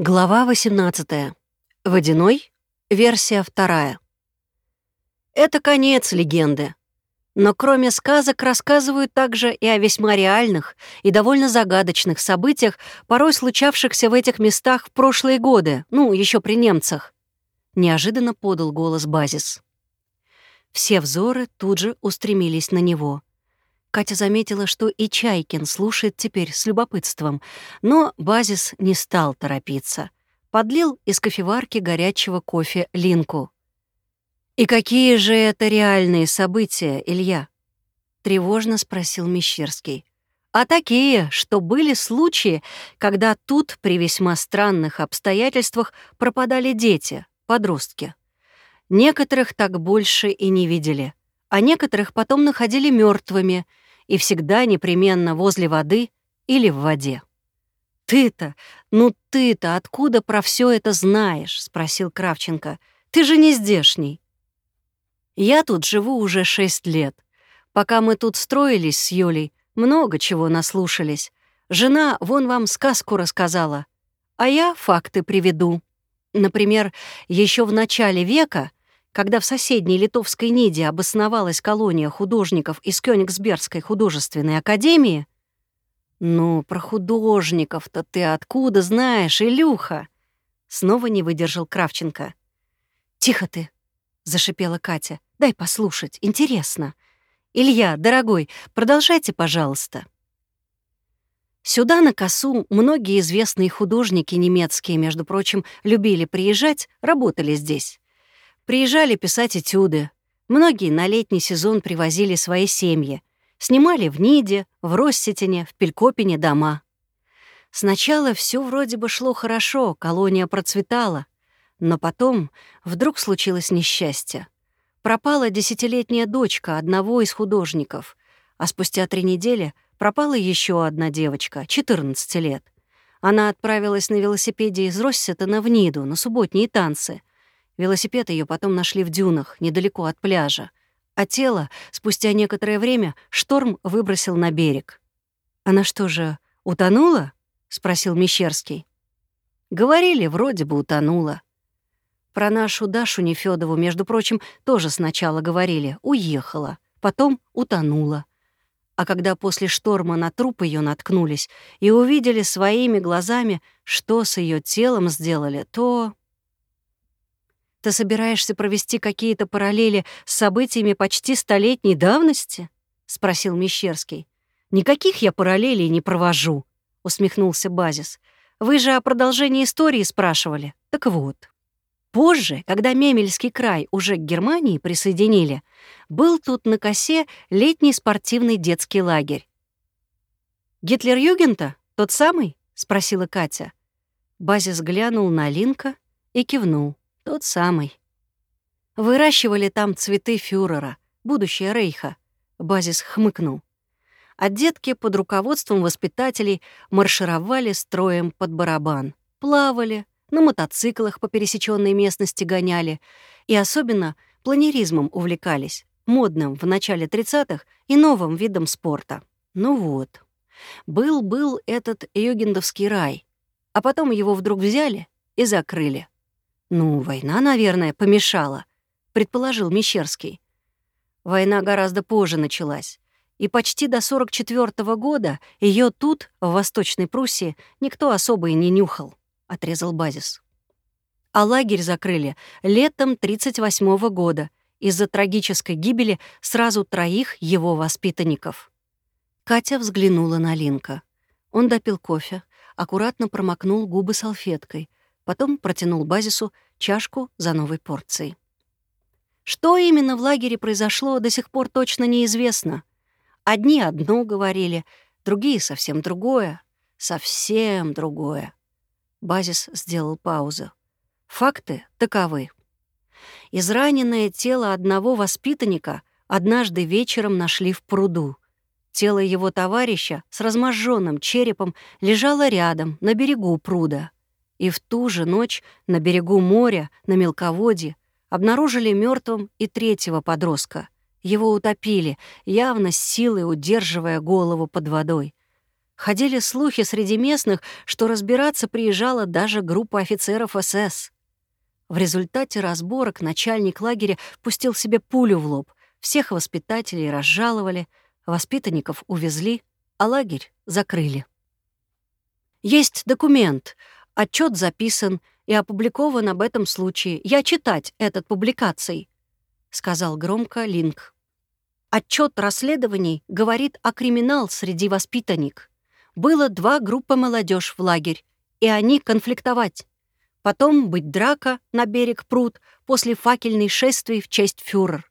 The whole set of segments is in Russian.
Глава 18. Водяной. Версия вторая. Это конец легенды. Но кроме сказок рассказывают также и о весьма реальных и довольно загадочных событиях, порой случавшихся в этих местах в прошлые годы, ну, еще при немцах. Неожиданно подал голос Базис. Все взоры тут же устремились на него. Катя заметила, что и Чайкин слушает теперь с любопытством, но Базис не стал торопиться. Подлил из кофеварки горячего кофе Линку. «И какие же это реальные события, Илья?» — тревожно спросил Мещерский. «А такие, что были случаи, когда тут при весьма странных обстоятельствах пропадали дети, подростки. Некоторых так больше и не видели, а некоторых потом находили мертвыми и всегда непременно возле воды или в воде. «Ты-то, ну ты-то откуда про все это знаешь?» — спросил Кравченко. «Ты же не здешний». «Я тут живу уже шесть лет. Пока мы тут строились с Юлей, много чего наслушались. Жена вон вам сказку рассказала, а я факты приведу. Например, еще в начале века когда в соседней Литовской Ниде обосновалась колония художников из Кёнигсбергской художественной академии, «Ну, про художников-то ты откуда знаешь, Илюха?» Снова не выдержал Кравченко. «Тихо ты!» — зашипела Катя. «Дай послушать, интересно. Илья, дорогой, продолжайте, пожалуйста». Сюда, на косу, многие известные художники немецкие, между прочим, любили приезжать, работали здесь. Приезжали писать этюды. Многие на летний сезон привозили свои семьи. Снимали в Ниде, в Россетине, в Пелькопине дома. Сначала все вроде бы шло хорошо, колония процветала. Но потом вдруг случилось несчастье. Пропала десятилетняя дочка одного из художников, а спустя три недели пропала еще одна девочка, 14 лет. Она отправилась на велосипеде из Россетена в Ниду на субботние танцы — Велосипед ее потом нашли в дюнах, недалеко от пляжа. А тело, спустя некоторое время, шторм выбросил на берег. «Она что же, утонула?» — спросил Мещерский. «Говорили, вроде бы утонула». Про нашу Дашу Нефёдову, между прочим, тоже сначала говорили. Уехала, потом утонула. А когда после шторма на труп ее наткнулись и увидели своими глазами, что с ее телом сделали, то... Ты собираешься провести какие-то параллели с событиями почти столетней давности? спросил Мещерский. Никаких я параллелей не провожу, усмехнулся Базис. Вы же о продолжении истории спрашивали. Так вот. Позже, когда Мемельский край уже к Германии присоединили, был тут на косе летний спортивный детский лагерь. «Гитлер-Югента? Тот самый?» — спросила Катя. Базис глянул на Линка и кивнул. Тот самый. Выращивали там цветы фюрера, будущее Рейха. Базис хмыкнул. А детки под руководством воспитателей маршировали строем под барабан. Плавали, на мотоциклах по пересеченной местности гоняли и особенно планеризмом увлекались, модным в начале 30-х и новым видом спорта. Ну вот. Был-был этот югендовский рай, а потом его вдруг взяли и закрыли. «Ну, война, наверное, помешала», — предположил Мещерский. Война гораздо позже началась, и почти до 44 -го года ее тут, в Восточной Пруссии, никто особо и не нюхал, — отрезал базис. А лагерь закрыли летом 38 -го года из-за трагической гибели сразу троих его воспитанников. Катя взглянула на Линка. Он допил кофе, аккуратно промокнул губы салфеткой — Потом протянул базису чашку за новой порцией. Что именно в лагере произошло, до сих пор точно неизвестно. Одни одно говорили, другие совсем другое. Совсем другое. Базис сделал паузу. Факты таковы. Израненное тело одного воспитанника однажды вечером нашли в пруду. Тело его товарища с разможженным черепом лежало рядом, на берегу пруда. И в ту же ночь на берегу моря, на мелководье, обнаружили мертвым и третьего подростка. Его утопили, явно с силой удерживая голову под водой. Ходили слухи среди местных, что разбираться приезжала даже группа офицеров СС. В результате разборок начальник лагеря пустил себе пулю в лоб. Всех воспитателей разжаловали, воспитанников увезли, а лагерь закрыли. Есть документ, отчет записан и опубликован об этом случае. Я читать этот публикаций, — сказал громко Линк. Отчет расследований говорит о криминал среди воспитанник. Было два группы молодежь в лагерь, и они конфликтовать. Потом быть драка на берег пруд после факельной шествий в честь фюрер.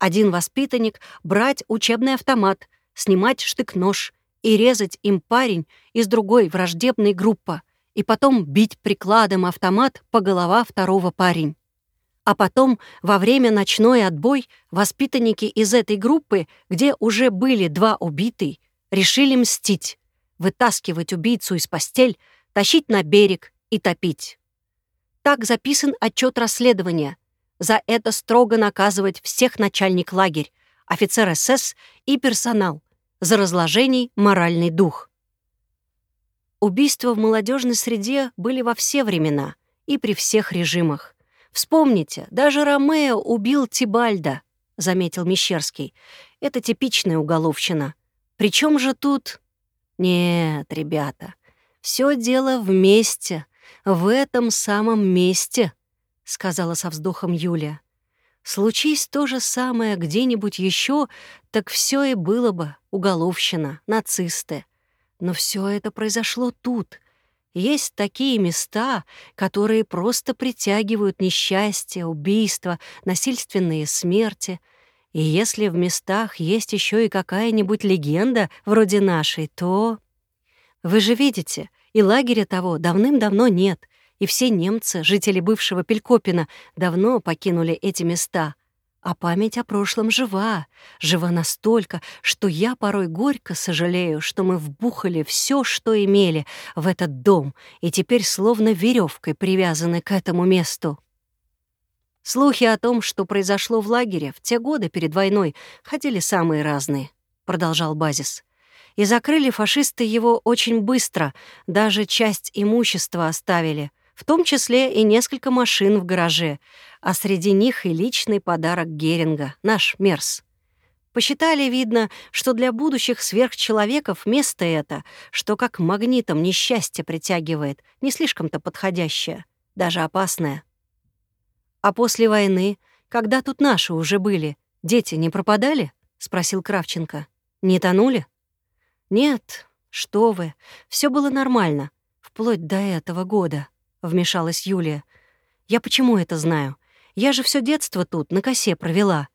Один воспитанник брать учебный автомат, снимать штык-нож и резать им парень из другой враждебной группы, и потом бить прикладом автомат по голова второго парень. А потом, во время ночной отбой, воспитанники из этой группы, где уже были два убитые, решили мстить, вытаскивать убийцу из постель, тащить на берег и топить. Так записан отчет расследования. За это строго наказывать всех начальник лагерь, офицер СС и персонал. За разложений моральный дух. Убийства в молодежной среде были во все времена и при всех режимах. Вспомните, даже Ромео убил Тибальда, заметил Мещерский. Это типичная уголовщина. Причем же тут... Нет, ребята, все дело вместе, в этом самом месте, сказала со вздохом Юлия. Случись то же самое где-нибудь еще, так все и было бы уголовщина, нацисты. Но все это произошло тут — есть такие места, которые просто притягивают несчастье, убийства, насильственные смерти. И если в местах есть еще и какая-нибудь легенда вроде нашей, то... Вы же видите, и лагеря того давным-давно нет, и все немцы, жители бывшего Пелькопина, давно покинули эти места. А память о прошлом жива, жива настолько, что я порой горько сожалею, что мы вбухали все, что имели, в этот дом, и теперь словно веревкой привязаны к этому месту. Слухи о том, что произошло в лагере в те годы перед войной, ходили самые разные, продолжал Базис. И закрыли фашисты его очень быстро, даже часть имущества оставили — в том числе и несколько машин в гараже, а среди них и личный подарок Геринга, наш Мерс. Посчитали, видно, что для будущих сверхчеловеков место это, что как магнитом несчастье притягивает, не слишком-то подходящее, даже опасное. А после войны, когда тут наши уже были, дети не пропадали? — спросил Кравченко. «Не тонули?» «Нет, что вы, все было нормально, вплоть до этого года». — вмешалась Юлия. «Я почему это знаю? Я же все детство тут, на косе провела.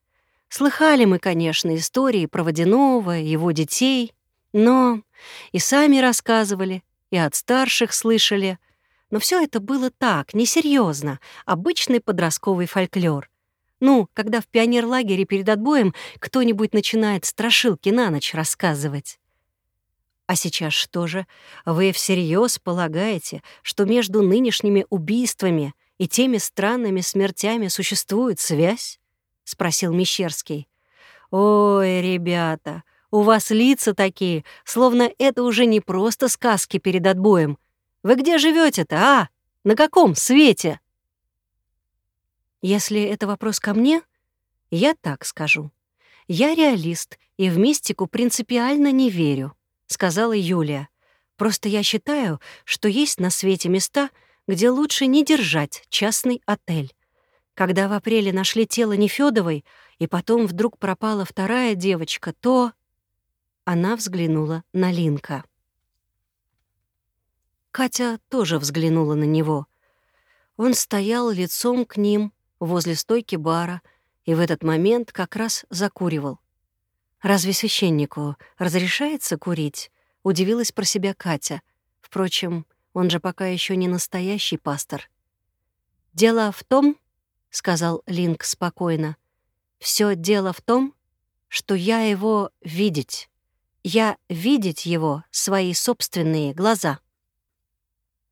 Слыхали мы, конечно, истории про Водянова, его детей, но и сами рассказывали, и от старших слышали. Но все это было так, несерьезно, обычный подростковый фольклор. Ну, когда в пионерлагере перед отбоем кто-нибудь начинает страшилки на ночь рассказывать. А сейчас что же? Вы всерьез полагаете, что между нынешними убийствами и теми странными смертями существует связь? спросил Мещерский. Ой, ребята, у вас лица такие, словно это уже не просто сказки перед отбоем. Вы где живете-то, а? На каком свете? Если это вопрос ко мне, я так скажу. Я реалист и в мистику принципиально не верю. — сказала Юлия. «Просто я считаю, что есть на свете места, где лучше не держать частный отель. Когда в апреле нашли тело Нефёдовой, и потом вдруг пропала вторая девочка, то...» Она взглянула на Линка. Катя тоже взглянула на него. Он стоял лицом к ним возле стойки бара и в этот момент как раз закуривал. «Разве священнику разрешается курить?» — удивилась про себя Катя. Впрочем, он же пока еще не настоящий пастор. «Дело в том, — сказал Линк спокойно, — все дело в том, что я его видеть. Я видеть его свои собственные глаза».